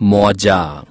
moja